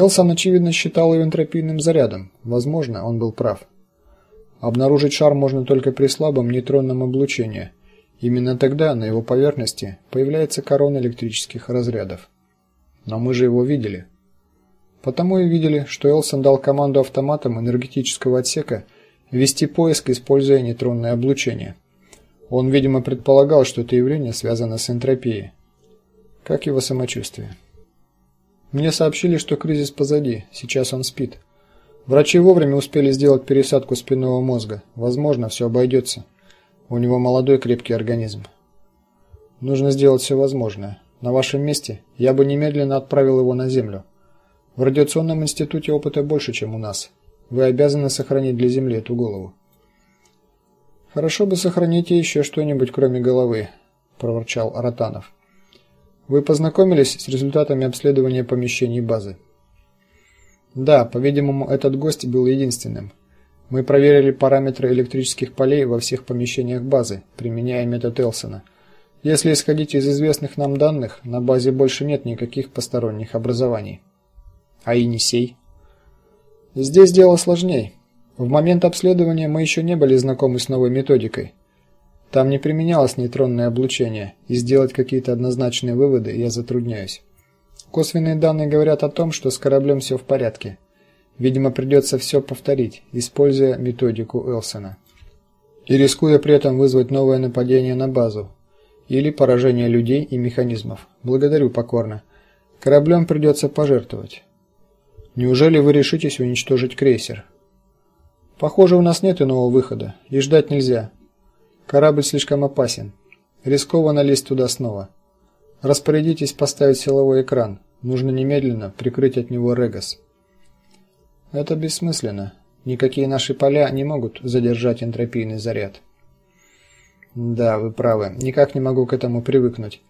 Элсон очевидно считал ее энтропийным зарядом. Возможно, он был прав. Обнаружить шар можно только при слабом нейтронном облучении. Именно тогда на его поверхности появляется корона электрических разрядов. Но мы же его видели. Потому и видели, что Элсон дал команду автоматам энергетического отсека вести поиск, используя нейтронное облучение. Он, видимо, предполагал, что это явление связано с энтропией. Как его самочувствие? Мне сообщили, что кризис позади, сейчас он спит. Врачи вовремя успели сделать пересадку спинного мозга. Возможно, все обойдется. У него молодой крепкий организм. Нужно сделать все возможное. На вашем месте я бы немедленно отправил его на землю. В радиационном институте опыта больше, чем у нас. Вы обязаны сохранить для Земли эту голову. Хорошо бы сохранить еще что-нибудь, кроме головы, проворчал Аратанов. Вы познакомились с результатами обследования помещений базы? Да, по-видимому, этот гость был единственным. Мы проверили параметры электрических полей во всех помещениях базы, применяя метод Элсона. Если исходить из известных нам данных, на базе больше нет никаких посторонних образований. А Енисей? Здесь дело сложнее. В момент обследования мы еще не были знакомы с новой методикой. Там не применялось нейтронное облучение, и сделать какие-то однозначные выводы я затрудняюсь. Косвенные данные говорят о том, что с кораблем все в порядке. Видимо, придется все повторить, используя методику Элсона. И рискуя при этом вызвать новое нападение на базу или поражение людей и механизмов. Благодарю покорно. Кораблем придется пожертвовать. Неужели вы решитесь уничтожить крейсер? Похоже, у нас нет иного выхода, и ждать нельзя. Корабль слишком опасен. Рискованно лезть туда снова. Распорядитесь поставить силовой экран. Нужно немедленно прикрыть от него Регас. Это бессмысленно. Никакие наши поля не могут задержать энтропийный заряд. Да, вы правы. Никак не могу к этому привыкнуть.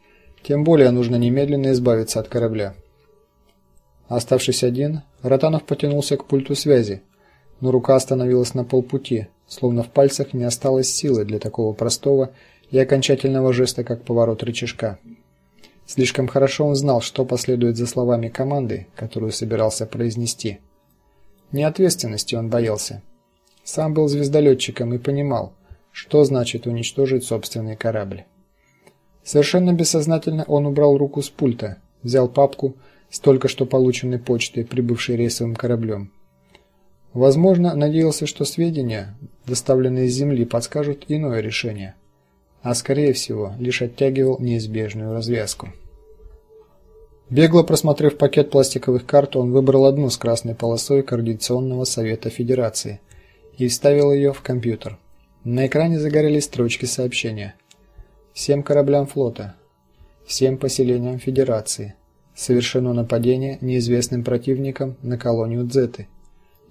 Тем более нужно немедленно избавиться от корабля. Оставшись один, Ротанов потянулся к пульту связи, но рука остановилась на полпути словно в пальцах не осталось силы для такого простого и окончательного жеста, как поворот рычажка. Слишком хорошо он знал, что последует за словами команды, которую собирался произнести. Не ответственности он боялся. Сам был звездолетчиком и понимал, что значит уничтожить собственный корабль. Совершенно бессознательно он убрал руку с пульта, взял папку с только что полученной почтой, прибывшей рейсовым кораблем. Возможно, надеялся, что сведения, доставленные с земли, подскажут иное решение, а скорее всего, лишь оттягивал неизбежную развязку. Бегло просмотрев пакет пластиковых карт, он выбрал одну с красной полосой Координационного совета Федерации и вставил ее в компьютер. На экране загорелись строчки сообщения. Всем кораблям флота, всем поселениям Федерации совершено нападение неизвестным противником на колонию Дзеты.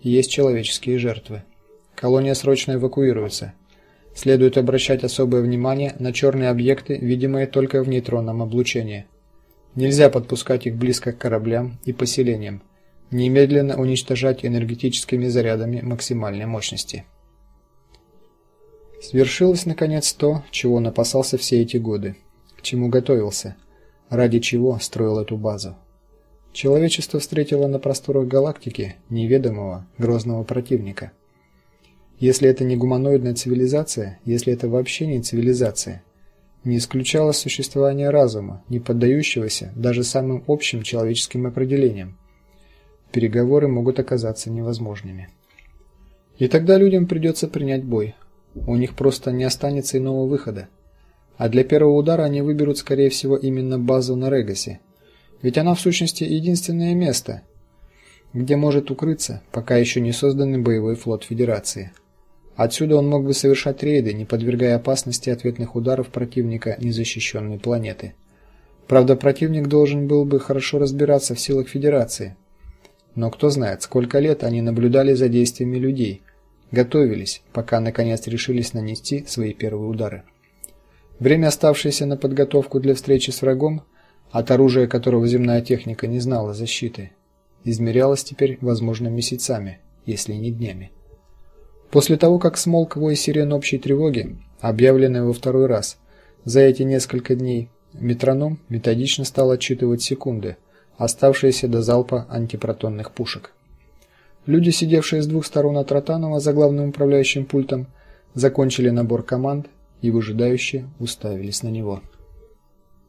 Есть человеческие жертвы. Колония срочно эвакуируется. Следует обращать особое внимание на черные объекты, видимые только в нейтронном облучении. Нельзя подпускать их близко к кораблям и поселениям. Немедленно уничтожать энергетическими зарядами максимальной мощности. Свершилось наконец то, чего он опасался все эти годы, к чему готовился, ради чего строил эту базу. Человечество встретило на просторах галактики неведомого, грозного противника. Если это не гуманоидная цивилизация, если это вообще не цивилизация, не исключало существование разума, не поддающегося даже самым общим человеческим определениям. Переговоры могут оказаться невозможными. И тогда людям придется принять бой. У них просто не останется иного выхода. А для первого удара они выберут скорее всего именно базу на Регасе ведь она в сущности единственное место, где может укрыться пока еще не созданный боевой флот Федерации. Отсюда он мог бы совершать рейды, не подвергая опасности ответных ударов противника незащищенной планеты. Правда, противник должен был бы хорошо разбираться в силах Федерации. Но кто знает, сколько лет они наблюдали за действиями людей, готовились, пока наконец решились нанести свои первые удары. Время, оставшееся на подготовку для встречи с врагом, от оружия которого земная техника не знала защиты, измерялось теперь, возможно, месяцами, если не днями. После того, как смолк вой сирен общей тревоги, объявленный во второй раз, за эти несколько дней метроном методично стал отсчитывать секунды, оставшиеся до залпа антипротонных пушек. Люди, сидевшие с двух сторон от Ротанова за главным управляющим пультом, закончили набор команд и выжидающе уставились на него.